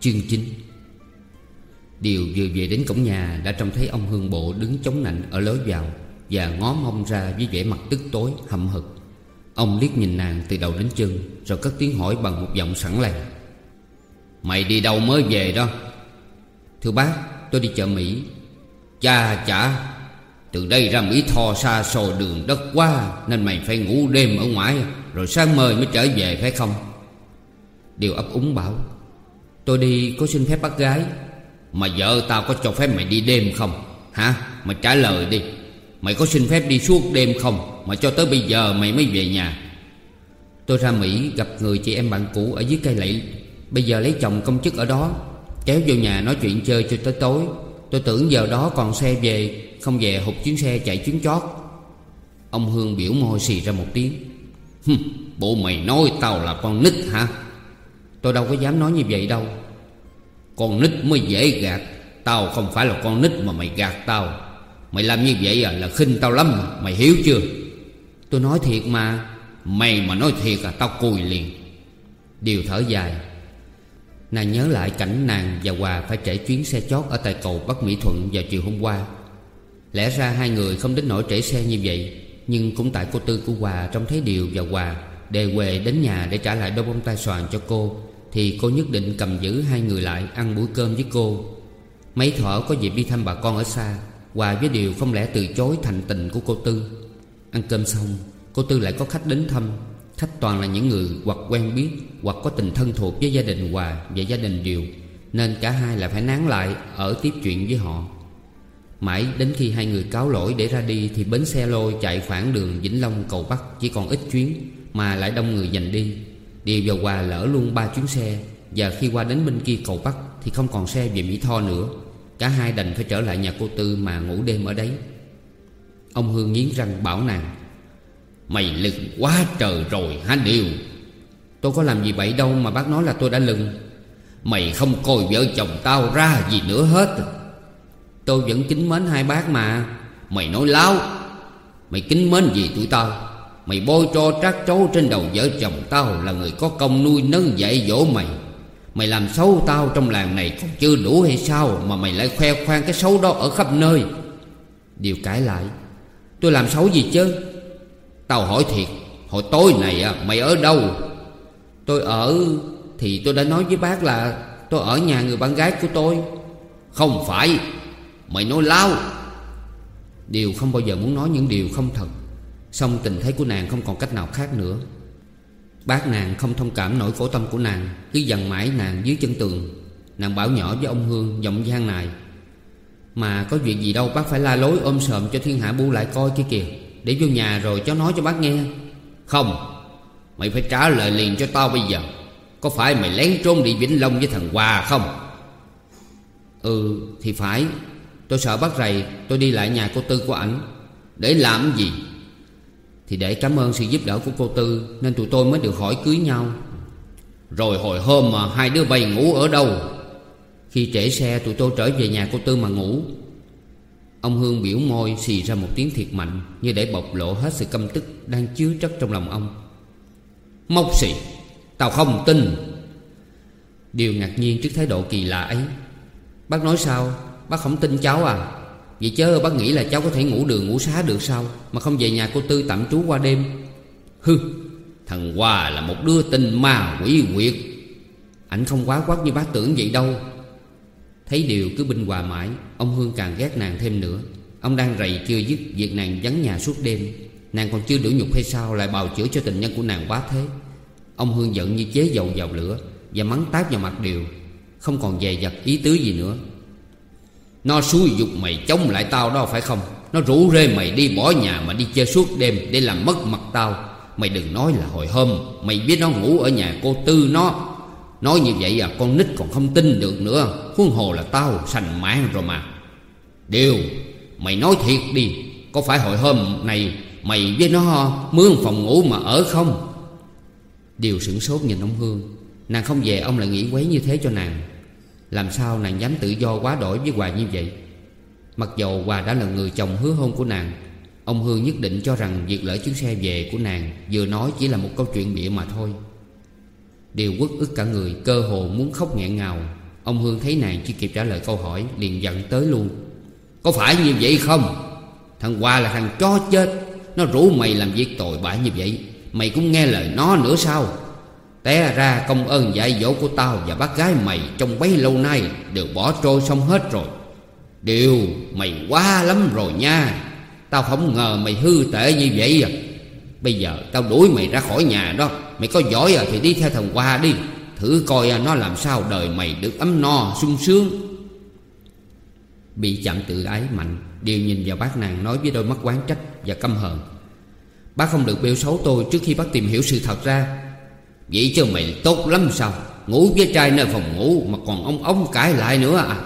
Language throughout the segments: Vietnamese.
Chương 9 Điều vừa về đến cổng nhà Đã trông thấy ông Hương Bộ đứng chống nạnh ở lối vào Và ngó mông ra với vẻ mặt tức tối, hậm hực. Ông liếc nhìn nàng từ đầu đến chân, Rồi cất tiếng hỏi bằng một giọng sẵn làng Mày đi đâu mới về đó? Thưa bác, tôi đi chợ Mỹ. Cha chả, Từ đây ra Mỹ Tho xa xôi đường đất quá, Nên mày phải ngủ đêm ở ngoài, Rồi sáng mời mới trở về, phải không? Điều ấp úng bảo Tôi đi có xin phép bác gái. Mà vợ tao có cho phép mày đi đêm không? Hả? Mày trả lời đi. Mày có xin phép đi suốt đêm không? Mà cho tới bây giờ mày mới về nhà. Tôi ra Mỹ gặp người chị em bạn cũ ở dưới cây lậy. Bây giờ lấy chồng công chức ở đó Kéo vô nhà nói chuyện chơi cho tới tối. Tôi tưởng giờ đó còn xe về Không về hụt chuyến xe chạy chuyến chót. Ông Hương biểu môi xì ra một tiếng. Hừm, Bộ mày nói tao là con nít hả Tôi đâu có dám nói như vậy đâu. Con nít mới dễ gạt Tao, không phải là con nít mà mày gạt tao. Mày làm như vậy à là khinh tao lắm. Mà Mày hiểu chưa? Tôi nói thiệt mà. Mày mà nói thiệt à tao cùi liền. Điều thở dài. Nàng nhớ lại cảnh nàng và Hòa Phải trễ chuyến xe chót ở tại cầu Bắc Mỹ Thuận vào chiều hôm qua. Lẽ ra hai người không đến nỗi trễ xe như vậy, Nhưng cũng tại cô Tư của Hòa Trông thấy Điều và Hòa Đề quề đến nhà để trả lại đôi bông tai xoàn cho cô, Thì cô nhất định cầm giữ hai người lại Ăn buổi cơm với cô. Mấy thở có dịp đi thăm bà con ở xa, Hòa với Điều không lẽ từ chối thành tình của cô Tư. Ăn cơm xong, Cô Tư lại có khách đến thăm. Khách toàn là những người hoặc quen biết, Hoặc có tình thân thuộc với gia đình Hòa và gia đình Điều, Nên cả hai lại phải nán lại Ở tiếp chuyện với họ. Mãi đến khi hai người cáo lỗi để ra đi Thì bến xe lôi chạy khoảng đường Vĩnh Long cầu Bắc Chỉ còn ít chuyến. Mà lại đông người dành đi. Điều và Hòa lỡ luôn ba chuyến xe, Và khi qua đến bên kia cầu Bắc Thì không còn xe về Mỹ Tho nữa. Cả hai đành phải trở lại nhà cô Tư mà ngủ đêm ở đấy. Ông Hương nghiến răng bảo nàng, Mày lừng quá trời rồi hả Điều? Tôi có làm gì vậy đâu mà bác nói là tôi đã lừng. Mày không coi vợ chồng tao ra gì nữa hết. Tôi vẫn kính mến hai bác mà. Mày nói láo. Mày kính mến gì tụi tao? Mày bôi cho trát trấu trên đầu vợ chồng tao Là người có công nuôi nấng dạy dỗ mày. Mày làm xấu tao trong làng này còn chưa đủ hay sao Mà mày lại khoe khoang cái xấu đó ở khắp nơi? Điều cãi lại Tôi làm xấu gì chứ? Tao hỏi thiệt Hồi tối này à, mày ở đâu? Tôi ở Thì tôi đã nói với bác là Tôi ở nhà người bạn gái của tôi. Không phải Mày nói láo. Điều không bao giờ muốn nói những điều không thật. Xong tình thế của nàng không còn cách nào khác nữa. Bác nàng không thông cảm nỗi khổ tâm của nàng, Cứ dằn mãi nàng dưới chân tường. Nàng bảo nhỏ với ông Hương, giọng gian này Mà có chuyện gì đâu, bác phải la lối ôm sờm cho thiên hạ bu lại coi kia kìa. Để vô nhà rồi cháu nói cho bác nghe. Không, Mày phải trả lời liền cho tao bây giờ. Có phải mày lén trốn đi Vĩnh Long với thằng Hòa không? Ừ thì phải. Tôi sợ bác rầy, Tôi đi lại nhà cô Tư của ảnh. Để làm gì? Thì để cảm ơn sự giúp đỡ của cô Tư, Nên tụi tôi mới được hỏi cưới nhau. Rồi hồi hôm mà hai đứa bay ngủ ở đâu? Khi trễ xe, tụi tôi trở về nhà cô Tư mà ngủ. Ông Hương biểu môi, xì ra một tiếng thiệt mạnh, Như để bộc lộ hết sự căm tức Đang chứa chất trong lòng ông. Mốc xì, Tao không tin. Điều ngạc nhiên trước thái độ kỳ lạ ấy. Bác nói sao? Bác không tin cháu à? Vậy chớ, bác nghĩ là cháu có thể ngủ đường, ngủ xá được sao? Mà không về nhà cô Tư tạm trú qua đêm. Hư Thằng Hoa là một đứa tinh ma quỷ quyệt. Ảnh không quá quát như bác tưởng vậy đâu. Thấy điều cứ binh hòa mãi, Ông Hương càng ghét nàng thêm nữa. Ông đang rầy chưa dứt Việc nàng vắng nhà suốt đêm. Nàng còn chưa đủ nhục hay sao Lại bào chữa cho tình nhân của nàng quá thế? Ông Hương giận như chế dầu vào lửa Và mắng táp vào mặt điều. Không còn dè dặt ý tứ gì nữa. Nó xúi dục mày chống lại tao đó phải không? Nó rủ rê mày đi bỏ nhà mà đi chơi suốt đêm Để làm mất mặt tao. Mày đừng nói là hồi hôm, Mày biết nó ngủ ở nhà cô Tư nó. Nói như vậy à con nít còn không tin được nữa. Huống hồ là tao sành mạng rồi mà. Điều, Mày nói thiệt đi. Có phải hồi hôm này Mày với nó mướn phòng ngủ mà ở không? Điều sửng sốt nhìn ông Hương. Nàng không về, ông lại nghĩ quấy như thế cho nàng. Làm sao nàng dám tự do quá đổi với Hòa như vậy? Mặc dầu Hòa đã là người chồng hứa hôn của nàng, Ông Hương nhất định cho rằng việc lỡ chuyến xe về của nàng Vừa nói chỉ là một câu chuyện bịa mà thôi. Điều quất ức cả người, Cơ hồ muốn khóc nghẹn ngào. Ông Hương thấy nàng chưa kịp trả lời câu hỏi, Liền giận tới luôn. Có phải như vậy không? Thằng Hoa là thằng chó chết, Nó rủ mày làm việc tội bại như vậy, Mày cũng nghe lời nó nữa sao? Té ra công ơn dạy dỗ của tao Và bác gái mày trong bấy lâu nay Đều bỏ trôi xong hết rồi. Điều mày quá lắm rồi nha. Tao không ngờ mày hư tệ như vậy à. Bây giờ tao đuổi mày ra khỏi nhà đó. Mày có giỏi à thì đi theo thằng Hoa đi. Thử coi à nó làm sao đời mày được ấm no, sung sướng. Bị chạm tự ái mạnh, Điều nhìn vào bác nàng nói với đôi mắt quán trách và căm hờn. Bác không được bêu xấu tôi trước khi bác tìm hiểu sự thật ra. Vậy chứ mày tốt lắm sao? Ngủ với trai nơi phòng ngủ Mà còn ông ông cãi lại nữa à?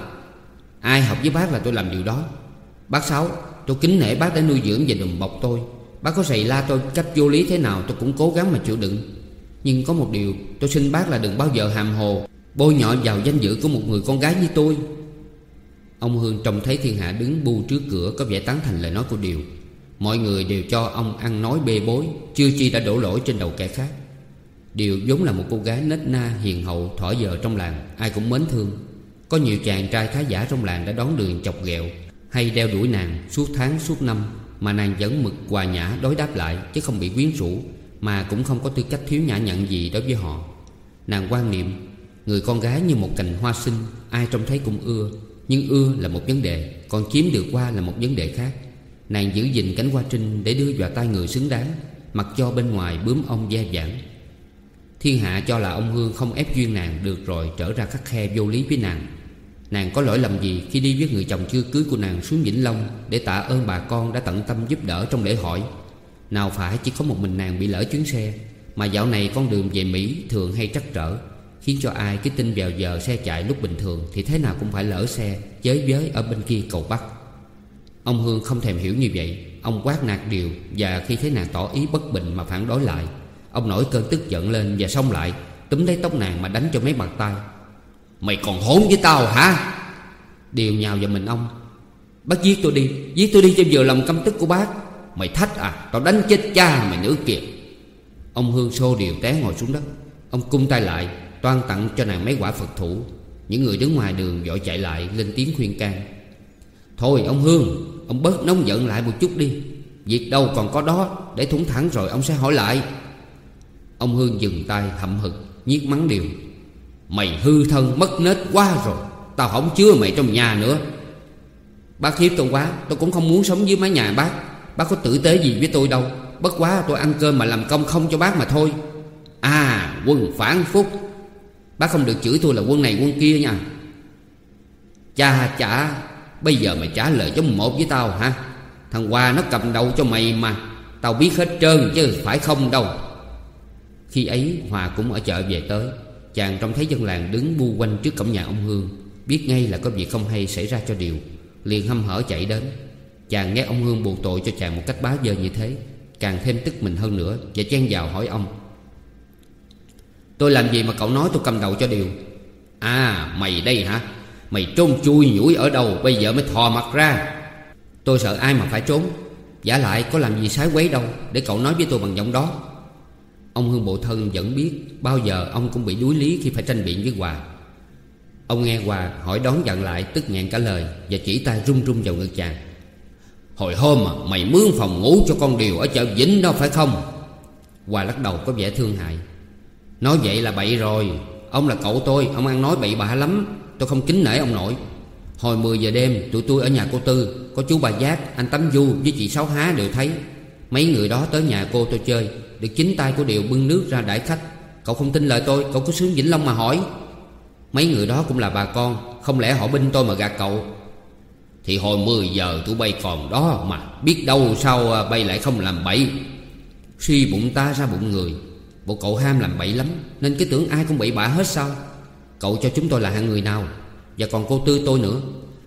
Ai học với bác là tôi làm điều đó. Bác Sáu, Tôi kính nể bác đã nuôi dưỡng và đùm bọc tôi. Bác có sầy la tôi cách vô lý thế nào Tôi cũng cố gắng mà chịu đựng. Nhưng có một điều, Tôi xin bác là đừng bao giờ hàm hồ. Bôi nhọ vào danh dự của một người con gái như tôi. Ông Hương trông thấy thiên hạ đứng bu trước cửa Có vẻ tán thành lời nói của Điều. Mọi người đều cho ông ăn nói bê bối, Chưa chi đã đổ lỗi trên đầu kẻ khác. Điều vốn là một cô gái nết na, hiền hậu, thỏ giờ trong làng, Ai cũng mến thương. Có nhiều chàng trai khá giả trong làng đã đón đường chọc ghẹo, Hay đeo đuổi nàng suốt tháng, suốt năm, Mà nàng vẫn mực hòa nhã đối đáp lại, Chứ không bị quyến rũ, Mà cũng không có tư cách thiếu nhã nhặn gì đối với họ. Nàng quan niệm, Người con gái như một cành hoa sinh, Ai trông thấy cũng ưa, Nhưng ưa là một vấn đề, Còn chiếm được qua là một vấn đề khác. Nàng giữ gìn cánh hoa trinh để đưa vào tay người xứng đáng, Mặc cho bên ngoài bướm ong ve vãn. Thiên hạ cho là ông Hương không ép duyên nàng Được rồi trở ra khắc khe vô lý với nàng. Nàng có lỗi lầm gì khi đi với người chồng chưa cưới của nàng xuống Vĩnh Long Để tạ ơn bà con đã tận tâm giúp đỡ trong lễ hỏi Nào phải chỉ có một mình nàng bị lỡ chuyến xe, Mà dạo này con đường về Mỹ thường hay trắc trở, Khiến cho ai cứ tin vào giờ xe chạy lúc bình thường Thì thế nào cũng phải lỡ xe Chới giới ở bên kia cầu Bắc. Ông Hương không thèm hiểu như vậy, Ông quát nạt điều Và khi thấy nàng tỏ ý bất bình mà phản đối lại. Ông nổi cơn tức giận lên và xông lại, Túm lấy tóc nàng mà đánh cho mấy bàn tay. Mày còn hỗn với tao hả? Điều nhào vào mình ông. Bác giết tôi đi, Giết tôi đi cho vừa lòng căm tức của bác. Mày thách à Tao đánh chết cha mày nữa kìa. Ông Hương xô điều té ngồi xuống đất. Ông cung tay lại, Toan tặng cho nàng mấy quả Phật thủ. Những người đứng ngoài đường vội chạy lại Lên tiếng khuyên can. Thôi ông Hương, Ông bớt nóng giận lại một chút đi. Việc đâu còn có đó, Để thủng thẳng rồi ông sẽ hỏi lại. Ông Hương dừng tay hậm hực, Nhiếc mắng điều Mày hư thân, mất nết quá rồi. Tao không chứa mày trong nhà nữa. Bác hiếp tôi quá, Tôi cũng không muốn sống dưới mái nhà bác. Bác có tử tế gì với tôi đâu. Bất quá tôi ăn cơm mà làm công không cho bác mà thôi. À quân phản phúc. Bác không được chửi tôi là quân này quân kia nha. Cha chả, Bây giờ mày trả lời giống một với tao hả? Thằng Hoa nó cầm đầu cho mày mà. Tao biết hết trơn chứ phải không đâu. Khi ấy, Hòa cũng ở chợ về tới. Chàng trông thấy dân làng đứng bu quanh trước cổng nhà ông Hương, Biết ngay là có việc không hay xảy ra cho điều, Liền hâm hở chạy đến. Chàng nghe ông Hương buộc tội cho chàng một cách bá dơ như thế, Càng thêm tức mình hơn nữa Và chen vào hỏi ông. Tôi làm gì mà cậu nói tôi cầm đầu cho điều? À mày đây hả? Mày trốn chui nhủi ở đâu, Bây giờ mới thò mặt ra. Tôi sợ ai mà phải trốn. Giả lại có làm gì sái quấy đâu, Để cậu nói với tôi bằng giọng đó. Ông Hương Bộ Thân vẫn biết Bao giờ ông cũng bị đuối lý khi phải tranh biện với Hòa. Ông nghe Hòa hỏi đón giận lại Tức nghẹn cả lời Và chỉ tay run run vào ngực chàng. Hồi hôm mà mày mướn phòng ngủ cho con Điều Ở chợ Vĩnh đó phải không? Hòa lắc đầu có vẻ thương hại. Nói vậy là bậy rồi. Ông là cậu tôi Ông ăn nói bậy bạ lắm. Tôi không kính nể ông nội Hồi 10 giờ đêm tụi tôi ở nhà cô Tư. Có chú bà Giác, anh Tấm Du với chị Sáu Há đều thấy. Mấy người đó tới nhà cô tôi chơi. Được chính tay của Điều bưng nước ra đãi khách. Cậu không tin lời tôi, Cậu cứ xuống Vĩnh Long mà hỏi. Mấy người đó cũng là bà con, Không lẽ họ binh tôi mà gạt cậu? Thì hồi 10 giờ tụi bay còn đó mà, Biết đâu sao à, bay lại không làm bậy. Suy bụng ta ra bụng người. Bộ cậu ham làm bậy lắm, Nên cái tưởng ai cũng bậy bạ hết sao? Cậu cho chúng tôi là hạng người nào? Và còn cô Tư tôi nữa.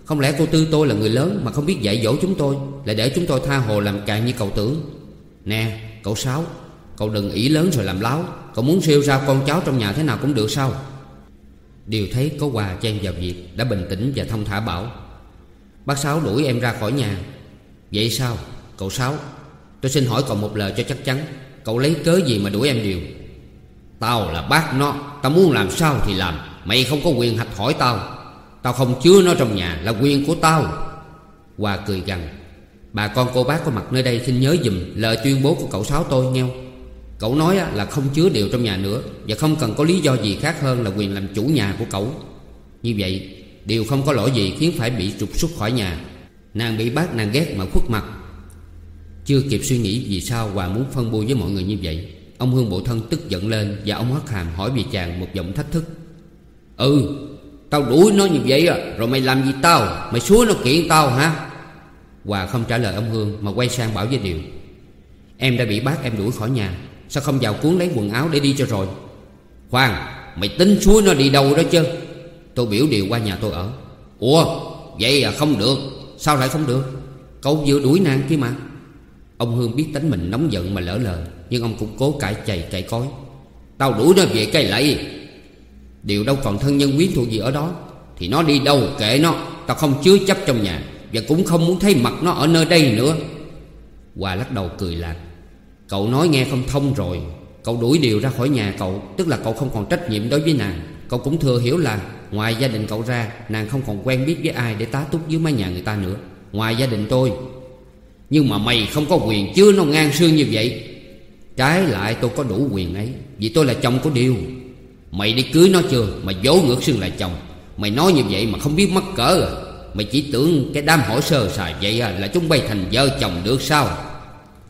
Không lẽ cô Tư tôi là người lớn Mà không biết dạy dỗ chúng tôi, Lại để chúng tôi tha hồ làm càng như cậu tưởng? Nè, cậu Sáu Cậu đừng ý lớn rồi làm láo. Cậu muốn siêu ra con cháu trong nhà thế nào cũng được sao? Điều thấy có quà chen vào việc Đã bình tĩnh và thông thả bảo, Bác Sáu đuổi em ra khỏi nhà. Vậy sao, cậu Sáu? Tôi xin hỏi cậu một lời cho chắc chắn, Cậu lấy cớ gì mà đuổi em điều Tao là bác nó, Tao muốn làm sao thì làm, Mày không có quyền hạch hỏi tao. Tao không chứa nó trong nhà là quyền của tao. Hòa cười gằn, Bà con cô bác có mặt nơi đây xin nhớ dùm Lời tuyên bố của cậu Sáu tôi nghe Cậu nói là không chứa điều trong nhà nữa, Và không cần có lý do gì khác hơn là quyền làm chủ nhà của cậu. Như vậy, Điều không có lỗi gì khiến phải bị trục xuất khỏi nhà. Nàng bị bác nàng ghét mà khuất mặt. Chưa kịp suy nghĩ vì sao Hòa muốn phân bua với mọi người như vậy, Ông Hương bộ thân tức giận lên Và ông hất hàm hỏi về chàng một giọng thách thức. Ừ Tao đuổi nó như vậy à Rồi mày làm gì tao? Mày xúa nó kiện tao hả? Hòa không trả lời ông Hương Mà quay sang bảo với Điều. Em đã bị bác em đuổi khỏi nhà. Sao không vào cuốn lấy quần áo để đi cho rồi? Khoan, Mày tính xúa nó đi đâu đó chứ? Tôi biểu Điều qua nhà tôi ở. Ủa, Vậy à không được. Sao lại không được? Cậu vừa đuổi nàng kia mà. Ông Hương biết tính mình nóng giận mà lỡ lời Nhưng ông cũng cố cãi chày cãi cối. Tao đuổi nó về cây lậy Điều đâu còn thân nhân quyến thuộc gì ở đó, Thì nó đi đâu kệ nó. Tao không chứa chấp trong nhà, Và cũng không muốn thấy mặt nó ở nơi đây nữa. Hòa lắc đầu cười lạc. Cậu nói nghe không thông rồi. Cậu đuổi điều ra khỏi nhà cậu, Tức là cậu không còn trách nhiệm đối với nàng. Cậu cũng thừa hiểu là Ngoài gia đình cậu ra, Nàng không còn quen biết với ai để tá túc dưới mái nhà người ta nữa. Ngoài gia đình tôi. Nhưng mà mày không có quyền chứ nó ngang xương như vậy. Trái lại tôi có đủ quyền ấy, Vì tôi là chồng của Điều. Mày đi cưới nó chưa? Mà dỗ ngược xương là chồng. Mày nói như vậy mà không biết mắc cỡ à? Mày chỉ tưởng cái đám hỏi sơ sài vậy à Là chúng bay thành vợ chồng được sao?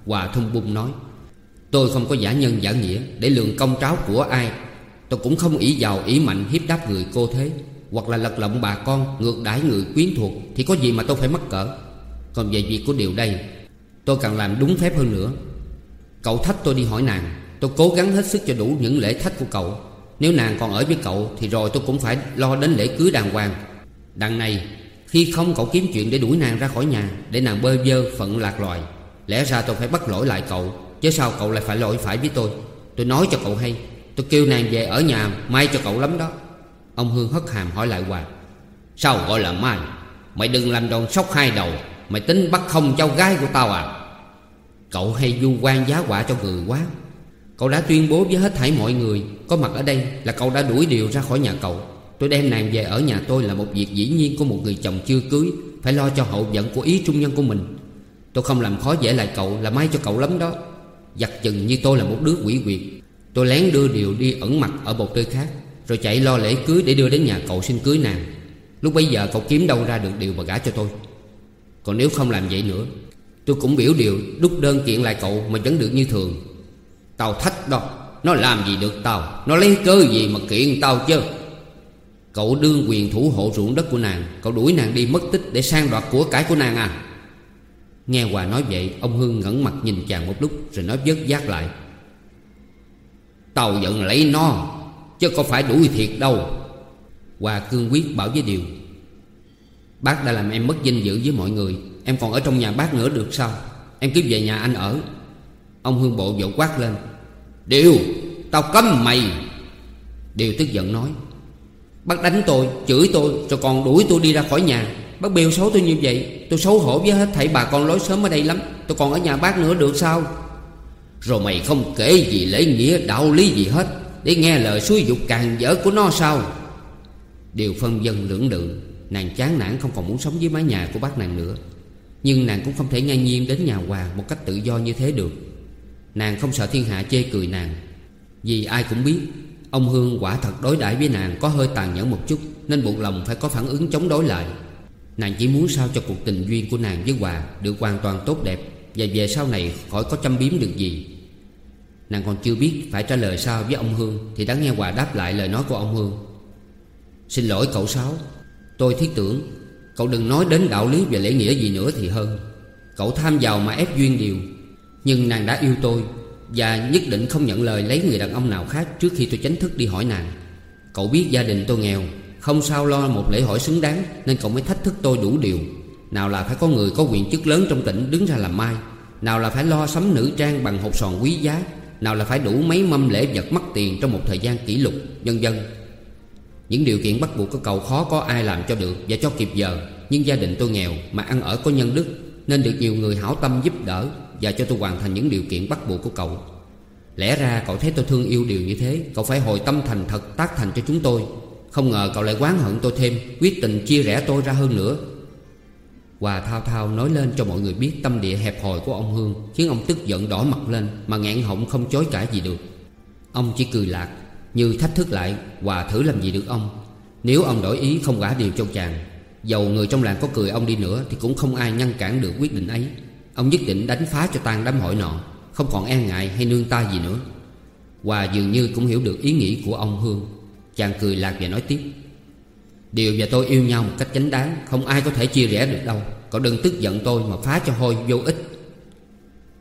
Hòa thông bung nói, Tôi không có giả nhân giả nghĩa Để lường công tráo của ai. Tôi cũng không ý giàu ý mạnh hiếp đáp người cô thế, Hoặc là lật lọng bà con Ngược đãi người quyến thuộc Thì có gì mà tôi phải mắc cỡ. Còn về việc của điều đây, Tôi cần làm đúng phép hơn nữa. Cậu thách tôi đi hỏi nàng, Tôi cố gắng hết sức cho đủ những lễ thách của cậu. Nếu nàng còn ở với cậu Thì rồi tôi cũng phải lo đến lễ cưới đàng hoàng. Đằng này, Khi không cậu kiếm chuyện để đuổi nàng ra khỏi nhà Để nàng bơ vơ phận lạc loài Lẽ ra tôi phải bắt lỗi lại cậu, Chứ sao cậu lại phải lỗi phải với tôi? Tôi nói cho cậu hay, Tôi kêu nàng về ở nhà May cho cậu lắm đó. Ông Hương hất hàm hỏi lại Hoàng. Sao gọi là mai Mày đừng làm đòn sóc hai đầu, Mày tính bắt không cháu gái của tao à? Cậu hay du quan giá quả cho người quá. Cậu đã tuyên bố với hết thảy mọi người, Có mặt ở đây là cậu đã đuổi điều ra khỏi nhà cậu. Tôi đem nàng về ở nhà tôi là một việc dĩ nhiên của một người chồng chưa cưới, Phải lo cho hậu vận của ý trung nhân của mình. Tôi không làm khó dễ lại cậu, là may cho cậu lắm đó. Giặt chừng như tôi là một đứa quỷ quyệt. Tôi lén đưa điều đi ẩn mặt ở một nơi khác, Rồi chạy lo lễ cưới để đưa đến nhà cậu xin cưới nàng. Lúc bấy giờ cậu kiếm đâu ra được điều mà gả cho tôi. Còn nếu không làm vậy nữa, Tôi cũng biểu điều đúc đơn kiện lại cậu mà vẫn được như thường. Tao thách đó, Nó làm gì được tao? Nó lấy cơ gì mà kiện tao chứ? Cậu đương quyền thủ hộ ruộng đất của nàng, Cậu đuổi nàng đi mất tích để sang đoạt của cải của nàng à? Nghe Hòa nói vậy Ông Hương ngẩn mặt nhìn chàng một lúc Rồi nói vớt giác lại. Tao giận lấy nó Chứ có phải đuổi thiệt đâu. Hòa cương quyết bảo với Điều. Bác đã làm em mất danh dự với mọi người. Em còn ở trong nhà bác nữa được sao? Em cứ về nhà anh ở. Ông Hương Bộ vỗ quát lên. Điều Tao cấm mày. Điều tức giận nói. Bác đánh tôi, chửi tôi Rồi còn đuổi tôi đi ra khỏi nhà. Bác bêu xấu tôi như vậy, Tôi xấu hổ với hết thảy bà con lối sớm ở đây lắm. Tôi còn ở nhà bác nữa được sao? Rồi mày không kể gì lễ nghĩa, đạo lý gì hết, Để nghe lời suối dục càng dở của nó sao? Điều phân dân lưỡng lự, Nàng chán nản không còn muốn sống với mái nhà của bác nàng nữa. Nhưng nàng cũng không thể ngang nhiên đến nhà Hòa Một cách tự do như thế được. Nàng không sợ thiên hạ chê cười nàng, Vì ai cũng biết, Ông Hương quả thật đối đãi với nàng có hơi tàn nhẫn một chút, Nên buộc lòng phải có phản ứng chống đối lại. Nàng chỉ muốn sao cho cuộc tình duyên của nàng với Hòa Được hoàn toàn tốt đẹp Và về sau này khỏi có châm biếm được gì. Nàng còn chưa biết phải trả lời sao với ông Hương Thì đã nghe Hòa đáp lại lời nói của ông Hương. Xin lỗi cậu Sáu, Tôi thiết tưởng Cậu đừng nói đến đạo lý và lễ nghĩa gì nữa thì hơn. Cậu tham vào mà ép duyên điều Nhưng nàng đã yêu tôi Và nhất định không nhận lời lấy người đàn ông nào khác Trước khi tôi chính thức đi hỏi nàng. Cậu biết gia đình tôi nghèo không sao lo một lễ hỏi xứng đáng, Nên cậu mới thách thức tôi đủ điều. Nào là phải có người có quyền chức lớn trong tỉnh đứng ra làm mai Nào là phải lo sắm nữ trang bằng hộp sòn quý giá? Nào là phải đủ mấy mâm lễ vật mắc tiền trong một thời gian kỷ lục Nhân dân Những điều kiện bắt buộc của cậu khó có ai làm cho được Và cho kịp giờ. Nhưng gia đình tôi nghèo mà ăn ở có nhân đức, Nên được nhiều người hảo tâm giúp đỡ Và cho tôi hoàn thành những điều kiện bắt buộc của cậu. Lẽ ra cậu thấy tôi thương yêu điều như thế, Cậu phải hồi tâm thành thật, tác thành cho chúng tôi. Không ngờ cậu lại quán hận tôi thêm, Quyết tình chia rẽ tôi ra hơn nữa. Hòa thao thao nói lên cho mọi người biết tâm địa hẹp hòi của ông Hương, Khiến ông tức giận đỏ mặt lên Mà ngạn họng không chối cãi gì được. Ông chỉ cười lạc, Như thách thức lại, Hòa thử làm gì được ông? Nếu ông đổi ý không gả điều cho chàng, Dầu người trong làng có cười ông đi nữa Thì cũng không ai ngăn cản được quyết định ấy. Ông nhất định đánh phá cho tan đám hội nọ, không còn e ngại hay nương tay gì nữa. Hòa dường như cũng hiểu được ý nghĩ của ông Hương. Chàng cười lạc và nói tiếp. Điều và tôi yêu nhau một cách chánh đáng, Không ai có thể chia rẽ được đâu. Cậu đừng tức giận tôi mà phá cho hôi vô ích.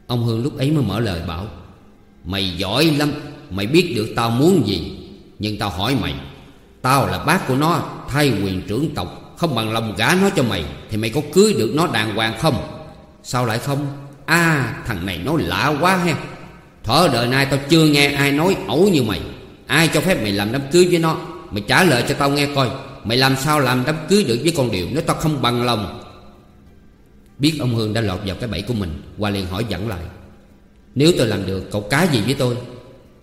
Ông Hương lúc ấy mới mở lời bảo, Mày giỏi lắm, Mày biết được tao muốn gì. Nhưng tao hỏi mày, Tao là bác của nó, Thay quyền trưởng tộc, Không bằng lòng gả nó cho mày, Thì mày có cưới được nó đàng hoàng không? Sao lại không? À thằng này nói lạ quá ha. Thở đời nay tao chưa nghe ai nói ẩu như mày. Ai cho phép mày làm đám cưới với nó? Mày trả lời cho tao nghe coi. Mày làm sao làm đám cưới được với con điều Nếu tao không bằng lòng? Biết ông Hương đã lọt vào cái bẫy của mình, Hoa liền hỏi dẫn lại. Nếu tôi làm được, cậu cá gì với tôi?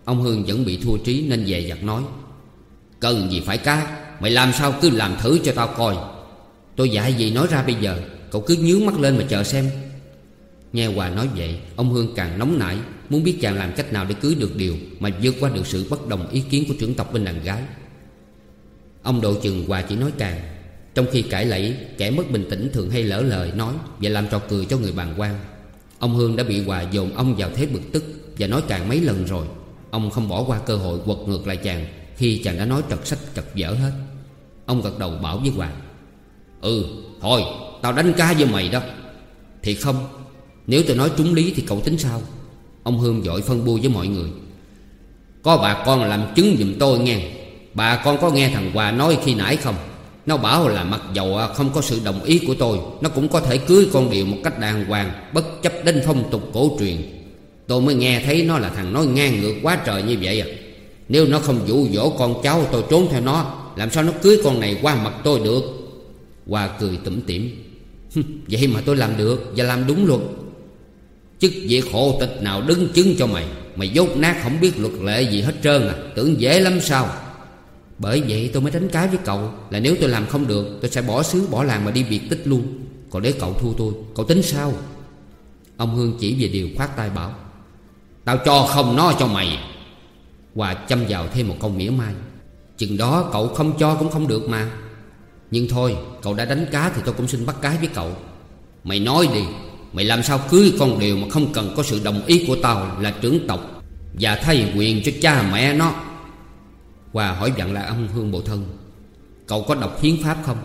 Ông Hương vẫn bị thua trí nên về giặt nói. Cần gì phải cá? Mày làm sao cứ làm thử cho tao coi. Tôi dạy gì nói ra bây giờ? Cậu cứ nhướng mắt lên mà chờ xem. Nghe Hòa nói vậy, Ông Hương càng nóng nảy. Muốn biết chàng làm cách nào để cưới được điều Mà vượt qua được sự bất đồng ý kiến của trưởng tộc bên đàn gái. Ông độ chừng Hòa chỉ nói càng, Trong khi cãi lẫy, Kẻ mất bình tĩnh thường hay lỡ lời nói Và làm trò cười cho người bàn quan. Ông Hương đã bị Hòa dồn ông vào thế bực tức Và nói càng mấy lần rồi. Ông không bỏ qua cơ hội quật ngược lại chàng Khi chàng đã nói trật sách trật dở hết. Ông gật đầu bảo với Hòa Ừ thôi, tao đánh cá với mày đó. Thì không, nếu tôi nói trúng lý thì cậu tính sao? Ông Hương dội phân bua với mọi người. Có bà con làm chứng giùm tôi nghe. Bà con có nghe thằng Hòa nói khi nãy không? Nó bảo là mặc dầu à, không có sự đồng ý của tôi, Nó cũng có thể cưới con điều một cách đàng hoàng, Bất chấp đến phong tục cổ truyền. Tôi mới nghe thấy nó là thằng nói ngang ngược quá trời như vậy à. Nếu nó không dụ dỗ con cháu tôi trốn theo nó, Làm sao nó cưới con này qua mặt tôi được? Hòa cười tủm tỉm. Vậy mà tôi làm được Và làm đúng luật. Chức việc hộ tịch nào đứng chứng cho mày? Mày dốt nát không biết luật lệ gì hết trơn à? Tưởng dễ lắm sao? Bởi vậy tôi mới đánh cái với cậu, Là nếu tôi làm không được, Tôi sẽ bỏ xứ, bỏ làng mà đi biệt tích luôn. Còn để cậu thua tôi, Cậu tính sao? Ông Hương chỉ về điều khoát tay bảo, Tao cho không nó cho mày. Hòa chăm vào thêm một câu mỉa mai, Chừng đó cậu không cho cũng không được mà. Nhưng thôi, cậu đã đánh cá Thì tôi cũng xin bắt cái với cậu. Mày nói đi. Mày làm sao cưới con điều mà không cần có sự đồng ý của tao là trưởng tộc Và thay quyền cho cha mẹ nó? Hòa hỏi dặn là ông Hương Bộ Thân. Cậu có đọc hiến pháp không?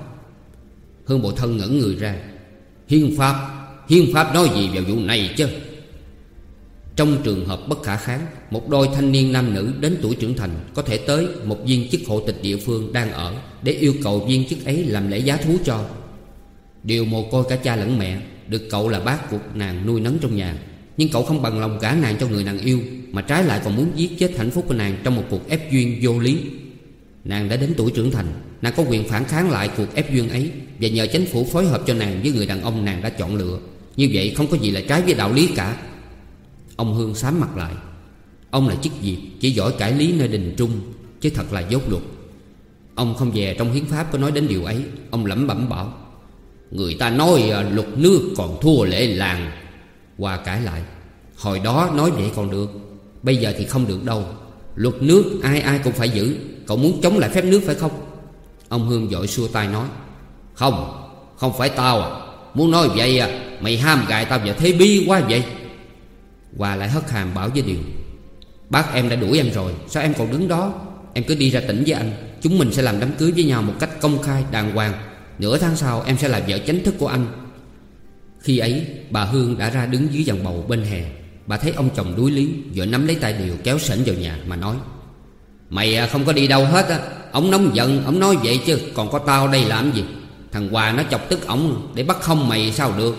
Hương Bộ Thân ngẩn người ra. Hiến pháp? Hiến pháp nói gì vào vụ này chứ? Trong trường hợp bất khả kháng, Một đôi thanh niên nam nữ đến tuổi trưởng thành Có thể tới một viên chức hộ tịch địa phương đang ở Để yêu cầu viên chức ấy làm lễ giá thú cho. Điều mồ côi cả cha lẫn mẹ được cậu là bác của nàng nuôi nấng trong nhà. Nhưng cậu không bằng lòng gả nàng cho người nàng yêu, Mà trái lại còn muốn giết chết hạnh phúc của nàng Trong một cuộc ép duyên vô lý. Nàng đã đến tuổi trưởng thành, Nàng có quyền phản kháng lại cuộc ép duyên ấy, Và nhờ chính phủ phối hợp cho nàng với người đàn ông nàng đã chọn lựa. Như vậy không có gì là trái với đạo lý cả. Ông Hương sám mặt lại. Ông là chức việc, chỉ giỏi cải lý nơi đình trung, Chứ thật là dốt luật Ông không về trong hiến pháp có nói đến điều ấy, Ông lẩm bẩm bảo. Người ta nói à, luật nước còn thua lễ làng. Hoa cãi lại, Hồi đó nói vậy còn được, Bây giờ thì không được đâu. Luật nước ai ai cũng phải giữ, Cậu muốn chống lại phép nước phải không? Ông Hương dội xua tay nói, Không Không phải tao à. Muốn nói vậy à Mày ham gài tao vào thế bi quá vậy. Hoa lại hất hàm bảo với Điều, Bác em đã đuổi em rồi, Sao em còn đứng đó? Em cứ đi ra tỉnh với anh, Chúng mình sẽ làm đám cưới với nhau một cách công khai đàng hoàng. Nửa tháng sau, em sẽ là vợ chính thức của anh. Khi ấy, bà Hương đã ra đứng dưới dòng bầu bên hè. Bà thấy ông chồng đuối lý Vợ nắm lấy tay Điều kéo sảnh vào nhà mà nói, Mày à, không có đi đâu hết á. Ông nóng giận, Ông nói vậy chứ, Còn có tao đây làm gì? Thằng Hòa nó chọc tức ổng Để bắt không mày sao được?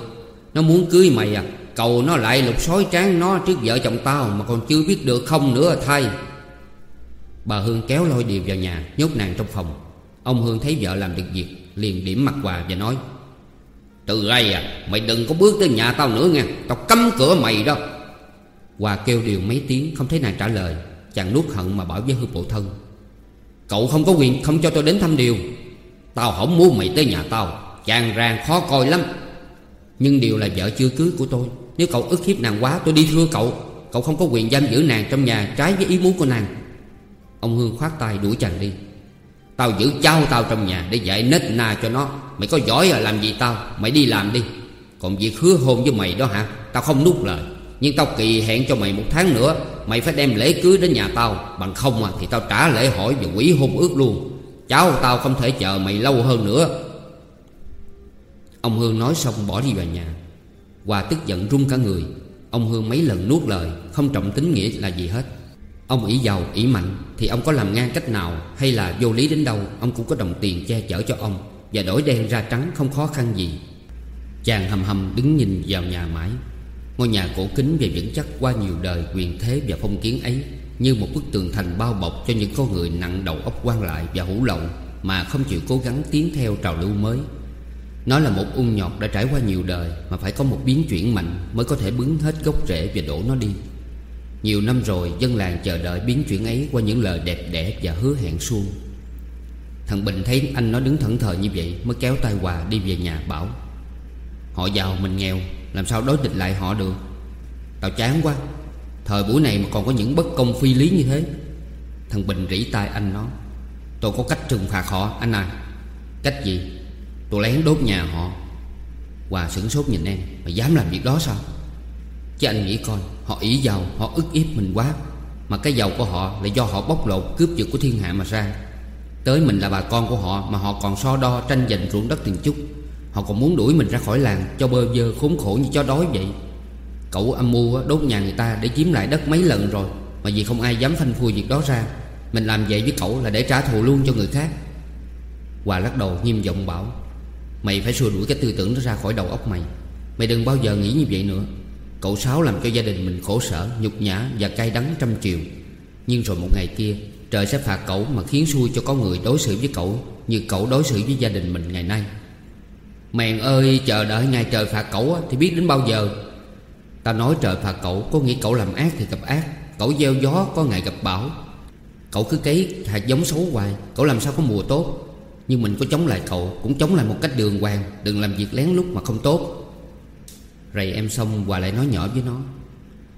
Nó muốn cưới mày à Cầu nó lại lục sói tráng nó trước vợ chồng tao Mà còn chưa biết được không nữa thay. Bà Hương kéo lôi Điều vào nhà, Nhốt nàng trong phòng. Ông Hương thấy vợ làm được việc Liền điểm mặt quà và nói, Từ đây à Mày đừng có bước tới nhà tao nữa nha Tao cấm cửa mày đó. Hòa kêu Điều mấy tiếng, Không thấy nàng trả lời, Chàng nuốt hận mà bảo với hư bộ thân, Cậu không có quyền không cho tôi đến thăm Điều, Tao không muốn mày tới nhà tao, Chàng ràng khó coi lắm. Nhưng Điều là vợ chưa cưới của tôi, Nếu cậu ức hiếp nàng quá, tôi đi thưa cậu Cậu không có quyền giam giữ nàng trong nhà Trái với ý muốn của nàng. Ông Hương khoát tay đuổi chàng đi. Tao giữ cháu tao trong nhà để dạy nết na cho nó. Mày có giỏi à làm gì tao? Mày đi làm đi. Còn việc hứa hôn với mày đó hả? Tao không nuốt lời. Nhưng tao kỳ hẹn cho mày một tháng nữa, Mày phải đem lễ cưới đến nhà tao. Bằng không à thì tao trả lễ hỏi và quỷ hôn ước luôn. Cháu tao không thể chờ mày lâu hơn nữa. Ông Hương nói xong bỏ đi vào nhà. Hòa tức giận run cả người. Ông Hương mấy lần nuốt lời, Không trọng tính nghĩa là gì hết. Ông ỷ giàu, ỷ mạnh, Thì ông có làm ngang cách nào, Hay là vô lý đến đâu, Ông cũng có đồng tiền che chở cho ông, Và đổi đen ra trắng không khó khăn gì. Chàng hầm hầm đứng nhìn vào nhà mãi. Ngôi nhà cổ kính và vững chắc qua nhiều đời quyền thế và phong kiến ấy, Như một bức tường thành bao bọc cho những con người nặng đầu óc quan lại và hủ lậu, Mà không chịu cố gắng tiến theo trào lưu mới. Nó là một ung nhọt đã trải qua nhiều đời, Mà phải có một biến chuyển mạnh mới có thể bứng hết gốc rễ và đổ nó đi. Nhiều năm rồi, dân làng chờ đợi biến chuyển ấy qua những lời đẹp đẽ và hứa hẹn suông. Thằng Bình thấy anh nó đứng thẫn thờ như vậy Mới kéo tay Hòa đi về nhà bảo, Họ giàu mình nghèo, làm sao đối địch lại họ được? Tao chán quá, Thời buổi này mà còn có những bất công phi lý như thế. Thằng Bình rỉ tai anh nó Tôi có cách trừng phạt họ, anh à. Cách gì? Tôi lén đốt nhà họ. Hòa sửng sốt nhìn em Mà dám làm việc đó sao? Chứ anh nghĩ coi, Họ ý giàu Họ ức hiếp mình quá. Mà cái giàu của họ là do họ bóc lột cướp giật của thiên hạ mà ra. Tới mình là bà con của họ Mà họ còn so đo tranh giành ruộng đất từng chút. Họ còn muốn đuổi mình ra khỏi làng Cho bơ vơ khốn khổ như chó đói vậy. Cậu âm mưu đốt nhà người ta Để chiếm lại đất mấy lần rồi, Mà vì không ai dám phanh phui việc đó ra, Mình làm vậy với cậu là để trả thù luôn cho người khác. Hòa lắc đầu nghiêm giọng bảo, Mày phải xua đuổi cái tư tưởng đó ra khỏi đầu óc mày. Mày đừng bao giờ nghĩ như vậy nữa. Cậu Sáu làm cho gia đình mình khổ sở, Nhục nhã và cay đắng trăm chiều. Nhưng rồi một ngày kia, Trời sẽ phạt cậu mà khiến xui cho có người đối xử với cậu Như cậu đối xử với gia đình mình ngày nay. Mèn ơi, chờ đợi ngày trời phạt cậu Thì biết đến bao giờ. Ta nói trời phạt cậu, Có nghĩa cậu làm ác thì gặp ác, Cậu gieo gió, có ngày gặp bão. Cậu cứ cấy hạt giống xấu hoài, Cậu làm sao có mùa tốt. Nhưng mình có chống lại cậu, Cũng chống lại một cách đường hoàng, Đừng làm việc lén lút mà không tốt. Rầy em xong Hòa lại nói nhỏ với nó.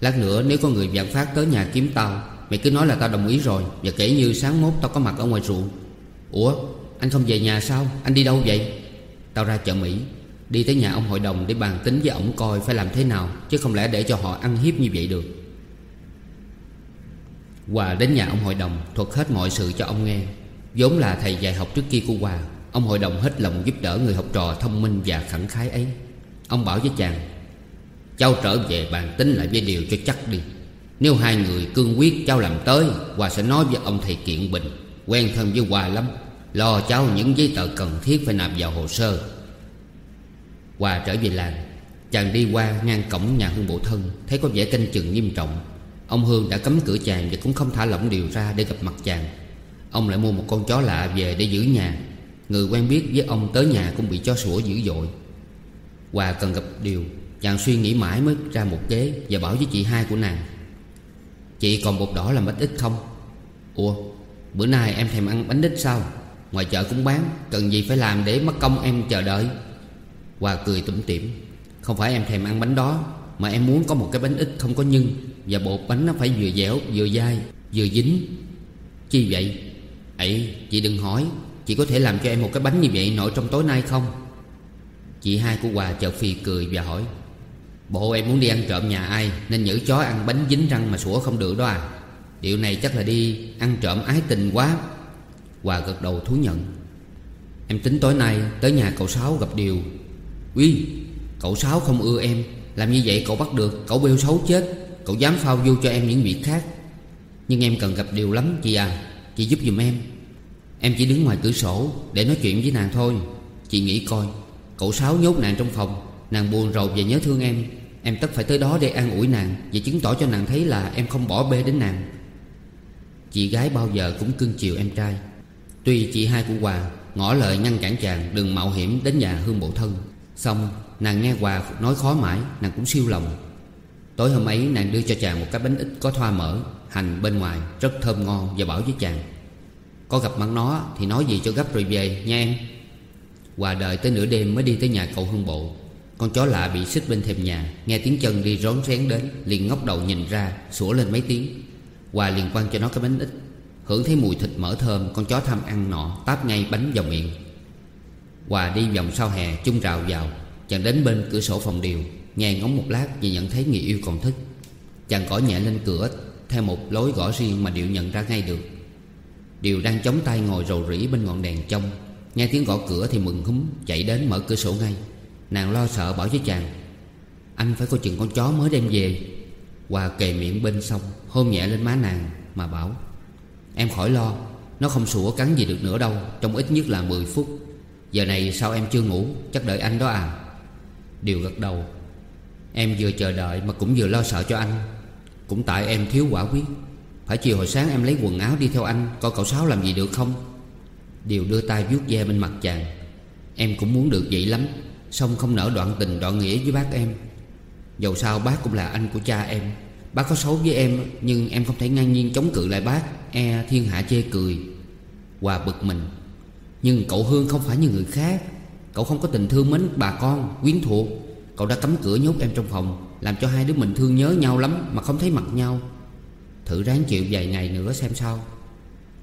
Lát nữa nếu có người vạn phát tới nhà kiếm tao, Mày cứ nói là tao đồng ý rồi, Và kể như sáng mốt tao có mặt ở ngoài ruộng. Ủa, anh không về nhà sao? Anh đi đâu vậy? Tao ra chợ Mỹ, Đi tới nhà ông hội đồng để bàn tính với ổng coi phải làm thế nào, Chứ không lẽ để cho họ ăn hiếp như vậy được. Hòa đến nhà ông hội đồng thuật hết mọi sự cho ông nghe. Vốn là thầy dạy học trước kia của Hòa, Ông hội đồng hết lòng giúp đỡ người học trò thông minh và khẳng khái ấy. Ông bảo với chàng Cháu trở về bàn tính lại với điều cho chắc đi. Nếu hai người cương quyết cháu làm tới, Hòa sẽ nói với ông thầy Kiện Bình, Quen thân với Hòa lắm. Lo cháu những giấy tờ cần thiết phải nạp vào hồ sơ. Hòa trở về làng. Chàng đi qua ngang cổng nhà Hương Bộ Thân, Thấy có vẻ canh chừng nghiêm trọng. Ông Hương đã cấm cửa chàng Và cũng không thả lỏng điều ra để gặp mặt chàng. Ông lại mua một con chó lạ về để giữ nhà. Người quen biết với ông tới nhà cũng bị chó sủa dữ dội. Hòa cần gặp điều. Chàng suy nghĩ mãi mới ra một kế Và bảo với chị hai của nàng. Chị còn bột đỏ làm bánh ít không? Ủa, bữa nay em thèm ăn bánh ít sao? Ngoài chợ cũng bán, Cần gì phải làm để mất công em chờ đợi? Hòa cười tủm tỉm. Không phải em thèm ăn bánh đó, Mà em muốn có một cái bánh ít không có nhân, Và bột bánh nó phải vừa dẻo, vừa dai, Vừa dính. Chi vậy? Ấy, chị đừng hỏi. Chị có thể làm cho em một cái bánh như vậy nội trong tối nay không? Chị hai của Hòa chợt phì cười và hỏi. Bộ em muốn đi ăn trộm nhà ai Nên nhử chó ăn bánh dính răng mà sủa không được đó à. Điều này chắc là đi ăn trộm ái tình quá. Hòa gật đầu thú nhận. Em tính tối nay tới nhà cậu Sáu gặp Điều. Uy, Cậu Sáu không ưa em. Làm như vậy cậu bắt được, Cậu bêu xấu chết. Cậu dám phao vô cho em những việc khác. Nhưng em cần gặp Điều lắm, chị à. Chị giúp giùm em. Em chỉ đứng ngoài cửa sổ Để nói chuyện với nàng thôi. Chị nghĩ coi, Cậu Sáu nhốt nàng trong phòng. Nàng buồn rầu và nhớ thương em. Em tất phải tới đó để an ủi nàng Và chứng tỏ cho nàng thấy là em không bỏ bê đến nàng. Chị gái bao giờ cũng cưng chiều em trai. Tuy chị hai của Hòa Ngỏ lời ngăn cản chàng đừng mạo hiểm đến nhà hương bộ thân. Xong, nàng nghe Hòa nói khó mãi, Nàng cũng siêu lòng. Tối hôm ấy, nàng đưa cho chàng một cái bánh ít có thoa mỡ, Hành bên ngoài rất thơm ngon Và bảo với chàng. Có gặp mặt nó thì nói gì cho gấp rồi về, nha em. Hòa đợi tới nửa đêm mới đi tới nhà cậu hương bộ. Con chó lạ bị xích bên thềm nhà, Nghe tiếng chân đi rón rén đến, Liền ngóc đầu nhìn ra, sủa lên mấy tiếng. Hòa liền quăng cho nó cái bánh ít. Hưởng thấy mùi thịt mỡ thơm, Con chó tham ăn nọ, táp ngay bánh vào miệng. Hòa đi vòng sau hè, chung rào vào, Chàng đến bên cửa sổ phòng điều, Nghe ngóng một lát và nhận thấy người yêu còn thức. Chàng gõ nhẹ lên cửa, Theo một lối gõ riêng mà Điệu nhận ra ngay được. Điều đang chống tay ngồi rầu rĩ bên ngọn đèn trong, Nghe tiếng gõ cửa thì mừng húm, Chạy đến mở cửa sổ ngay. Nàng lo sợ bảo với chàng. Anh phải coi chừng con chó mới đem về. Hòa kề miệng bên xong Hôn nhẹ lên má nàng mà bảo, Em khỏi lo, Nó không sủa cắn gì được nữa đâu, Trong ít nhất là 10 phút. Giờ này sao em chưa ngủ, Chắc đợi anh đó à? Điều gật đầu, Em vừa chờ đợi mà cũng vừa lo sợ cho anh. Cũng tại em thiếu quả quyết. Phải chiều hồi sáng em lấy quần áo đi theo anh, Coi cậu Sáu làm gì được không? Điều đưa tay vuốt ve bên mặt chàng, Em cũng muốn được vậy lắm. Xong không nở đoạn tình đoạn nghĩa với bác em. Dầu sao bác cũng là anh của cha em. Bác có xấu với em, Nhưng em không thể ngang nhiên chống cự lại bác E thiên hạ chê cười, Hòa bực mình. Nhưng cậu Hương không phải như người khác. Cậu không có tình thương mến bà con, Quyến thuộc. Cậu đã cấm cửa nhốt em trong phòng, Làm cho hai đứa mình thương nhớ nhau lắm Mà không thấy mặt nhau. Thử ráng chịu vài ngày nữa xem sao.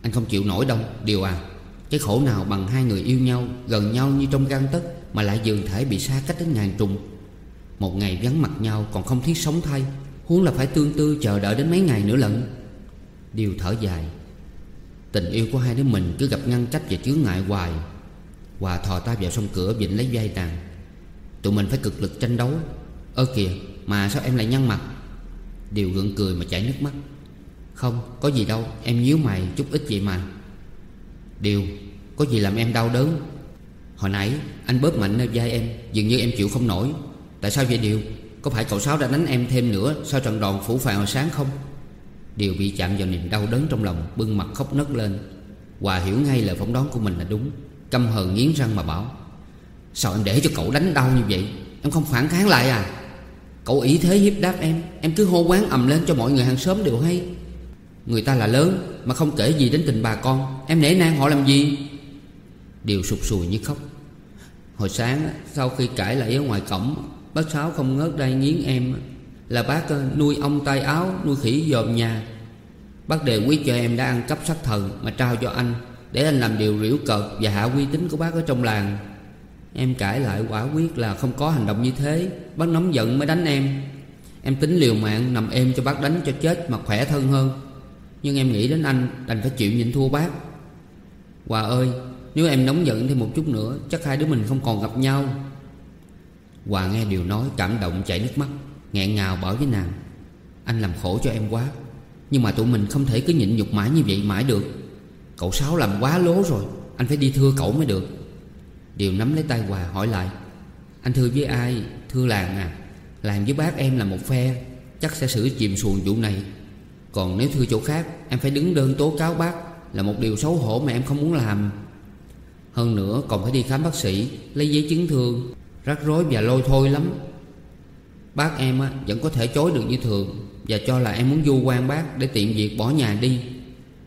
Anh không chịu nổi đâu, Điều à. Cái khổ nào bằng hai người yêu nhau, Gần nhau như trong gan tất mà lại dường thể bị xa cách đến ngàn trùng. Một ngày vắng mặt nhau còn không thiết sống thay, Huống là phải tương tư chờ đợi đến mấy ngày nữa lận. Điều thở dài, Tình yêu của hai đứa mình cứ gặp ngăn cách và chướng ngại hoài. Hòa thò tay vào sông cửa vịnh lấy vai nàng. Tụi mình phải cực lực tranh đấu. Ơ kìa, mà sao em lại nhăn mặt? Điều gượng cười mà chảy nước mắt. Không, có gì đâu, Em nhíu mày chút ít vậy mà. Điều, có gì làm em đau đớn? Hồi nãy, anh bóp mạnh nơi vai em, Dường như em chịu không nổi. Tại sao vậy Điều? Có phải cậu Sáu đã đánh em thêm nữa Sau trận đòn phủ phàng hồi sáng không? Điều bị chạm vào niềm đau đớn trong lòng, Bưng mặt khóc nấc lên. Hòa hiểu ngay lời phỏng đoán của mình là đúng, Căm hờn nghiến răng mà bảo, Sao em để cho cậu đánh đau như vậy? Em không phản kháng lại à? Cậu ý thế hiếp đáp em Em cứ hô quán ầm lên cho mọi người hàng xóm đều hay. Người ta là lớn Mà không kể gì đến tình bà con, Em nể nang họ làm gì? Điều sụt sùi như khóc. Hồi sáng, sau khi cãi lại ở ngoài cổng, Bác Sáu không ngớt đây nghiến em. Là bác ờ, nuôi ông tay áo, Nuôi khỉ dòm nhà. Bác đề quyết cho em đã ăn cắp sắc thần Mà trao cho anh, Để anh làm điều riễu cợt Và hạ uy tín của bác ở trong làng. Em cãi lại quả quyết là không có hành động như thế. Bác nóng giận mới đánh em. Em tính liều mạng nằm êm cho bác đánh cho chết mà khỏe thân hơn. Nhưng em nghĩ đến anh, đành phải chịu nhịn thua bác. Hòa ơi nếu em nóng giận thêm một chút nữa, Chắc hai đứa mình không còn gặp nhau. Hòa nghe điều nói, cảm động chảy nước mắt, nghẹn ngào bảo với nàng, Anh làm khổ cho em quá, Nhưng mà tụi mình không thể cứ nhịn nhục mãi như vậy mãi được. Cậu Sáu làm quá lố rồi, Anh phải đi thưa cậu mới được. Điều nắm lấy tay Hòa hỏi lại, Anh thưa với ai? Thưa làng à? Làng với bác em là một phe, Chắc sẽ xử chìm xuồng vụ này. Còn nếu thưa chỗ khác, Em phải đứng đơn tố cáo bác Là một điều xấu hổ mà em không muốn làm. Hơn nữa còn phải đi khám bác sĩ Lấy giấy chứng thương. Rắc rối và lôi thôi lắm. Bác em á, vẫn có thể chối được như thường. Và cho là em muốn du quan bác Để tiện việc bỏ nhà đi.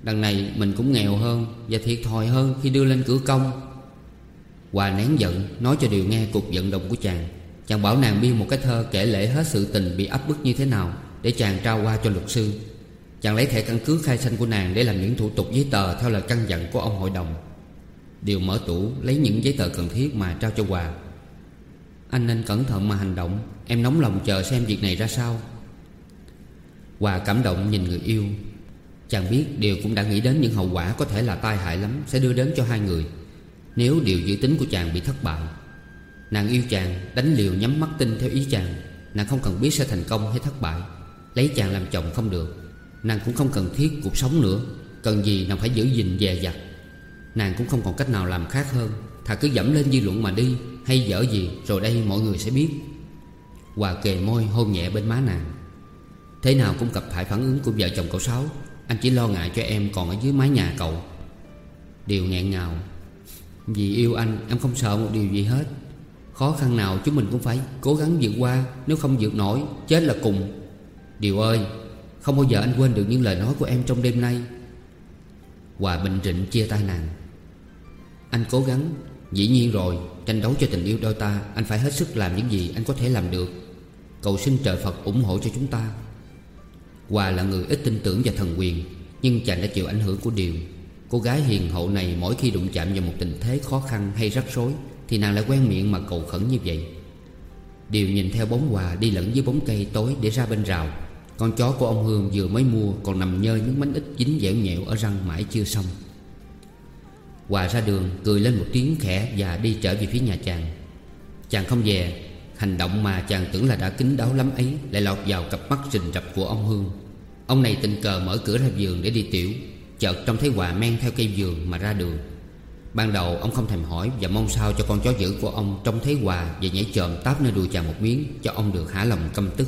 Đằng này mình cũng nghèo hơn Và thiệt thòi hơn khi đưa lên cửa công. Hòa nén giận Nói cho Điều nghe cuộc vận động của chàng. Chàng bảo nàng biên một cái thơ kể lễ hết sự tình bị áp bức như thế nào Để chàng trao qua cho luật sư. Chàng lấy thẻ căn cước khai sinh của nàng Để làm những thủ tục giấy tờ Theo lời căn dặn của ông hội đồng. Điều mở tủ, lấy những giấy tờ cần thiết mà trao cho Hòa. Anh nên cẩn thận mà hành động, Em nóng lòng chờ xem việc này ra sao. Hòa cảm động nhìn người yêu. Chàng biết Điều cũng đã nghĩ đến những hậu quả có thể là tai hại lắm, Sẽ đưa đến cho hai người, Nếu điều dự tính của chàng bị thất bại. Nàng yêu chàng, đánh liều nhắm mắt tin theo ý chàng. Nàng không cần biết sẽ thành công hay thất bại, Lấy chàng làm chồng không được. Nàng cũng không cần thiết cuộc sống nữa, Cần gì nàng phải giữ gìn dè dặt. Nàng cũng không còn cách nào làm khác hơn. Thà cứ dẫm lên dư luận mà đi, Hay dở gì, rồi đây mọi người sẽ biết. Hòa kề môi hôn nhẹ bên má nàng. Thế nào cũng gặp phải phản ứng của vợ chồng cậu Sáu. Anh chỉ lo ngại cho em còn ở dưới mái nhà cậu. Điều nghẹn ngào. Vì yêu anh, em không sợ một điều gì hết. Khó khăn nào chúng mình cũng phải cố gắng vượt qua, Nếu không vượt nổi, Chết là cùng. Điều ơi, Không bao giờ anh quên được những lời nói của em trong đêm nay. Hòa bình rịnh chia tay nàng. Anh cố gắng. Dĩ nhiên rồi, Tranh đấu cho tình yêu đôi ta, Anh phải hết sức làm những gì anh có thể làm được. Cầu xin trời Phật ủng hộ cho chúng ta. Hòa là người ít tin tưởng và thần quyền, Nhưng chàng đã chịu ảnh hưởng của Điều. Cô gái hiền hậu này mỗi khi đụng chạm vào một tình thế khó khăn hay rắc rối, Thì nàng lại quen miệng mà cầu khẩn như vậy. Điều nhìn theo bóng Hòa đi lẫn dưới bóng cây tối để ra bên rào. Con chó của ông Hương vừa mới mua Còn nằm nhơ những bánh ít dính dẻo nhẹo ở răng mãi chưa xong. Hòa ra đường, cười lên một tiếng khẽ Và đi trở về phía nhà chàng. Chàng không về. Hành động mà chàng tưởng là đã kín đáo lắm ấy Lại lọt vào cặp mắt rình rập của ông Hương. Ông này tình cờ mở cửa ra giường để đi tiểu, Chợt trông thấy Hòa men theo cây giường mà ra đường. Ban đầu ông không thèm hỏi Và mong sao cho con chó dữ của ông Trông thấy Hòa và nhảy chồm táp nơi đùi chàng một miếng Cho ông được hả lòng căm tức.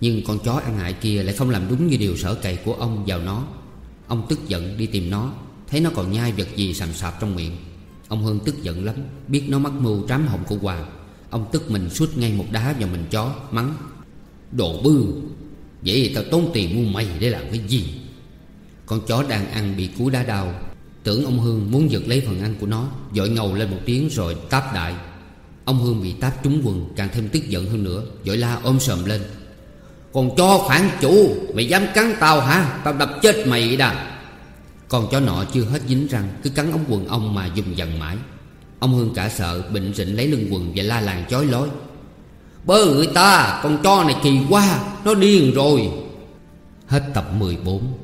Nhưng con chó ăn hại kia lại không làm đúng như điều sở cày của ông vào nó. Ông tức giận đi tìm nó. Thấy nó còn nhai vật gì sàm sạp trong miệng. Ông Hương tức giận lắm Biết nó mắc mưu trám hồng của hoàng, Ông tức mình suốt ngay một đá vào mình chó Mắng. Đồ bư Vậy thì tao tốn tiền mua mày để làm cái gì? Con chó đang ăn bị cú đá đau. Tưởng ông Hương muốn giật lấy phần ăn của nó Dội ngầu lên một tiếng rồi táp đại. Ông Hương bị táp trúng quần Càng thêm tức giận hơn nữa Dội la ôm sầm lên. Còn chó phản chủ Mày dám cắn tao hả? Tao đập chết mày đà. Con chó nọ chưa hết dính răng, Cứ cắn ống quần ông mà dùng dần mãi. Ông Hương cả sợ, bệnh rịnh lấy lưng quần Và la làng chói lối. Bơ người ta, Con chó này kỳ quá, Nó điên rồi. Hết tập 14